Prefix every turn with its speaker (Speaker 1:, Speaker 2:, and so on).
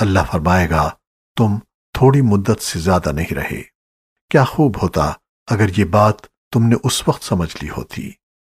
Speaker 1: اللہ فرمائے گا، تم تھوڑی مدت سے زیادہ نہیں رہے۔ کیا خوب ہوتا اگر یہ بات تم نے اس وقت سمجھ لی ہوتی۔